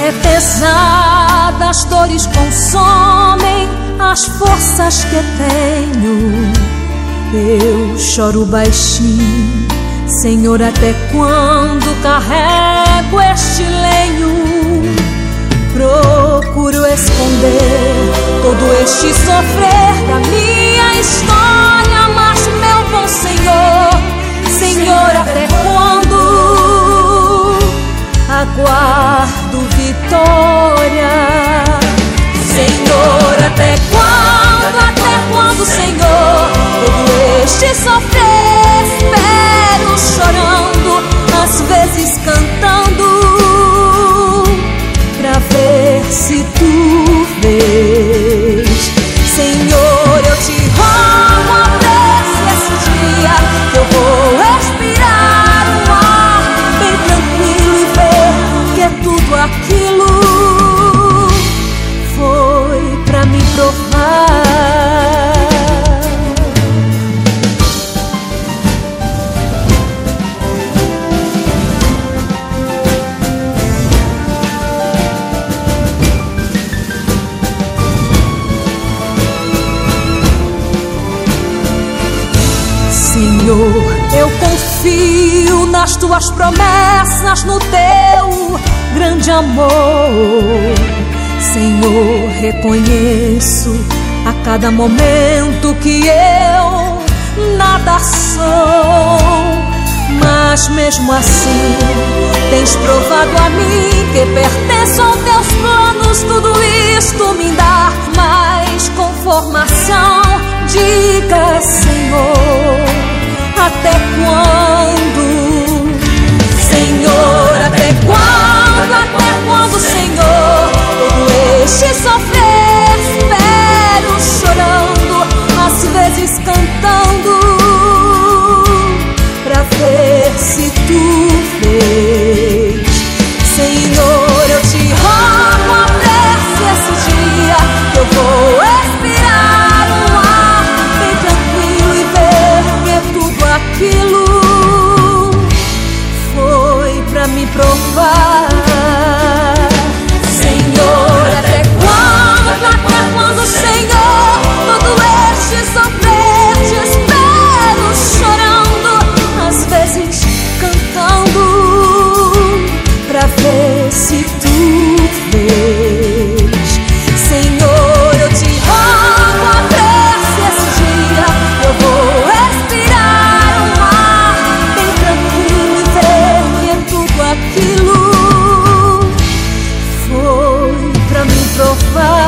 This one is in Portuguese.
é pesada, as dores consomem as forças que tenho. Eu choro baixinho, Senhor, até quando carrego este lenho? Procuro esconder todo este sofrer da minha história, aguardo vitória? Senhor, até quando, até quando, Senhor, todo este sofrer Senhor, eu confio nas tuas promessas, no teu grande amor. Reconheço a cada momento que eu nada sou. Mas mesmo assim, tens provado a mim que pertenço aos teus planos. Tudo isto me dá mais conformação. Diga, Senhor far.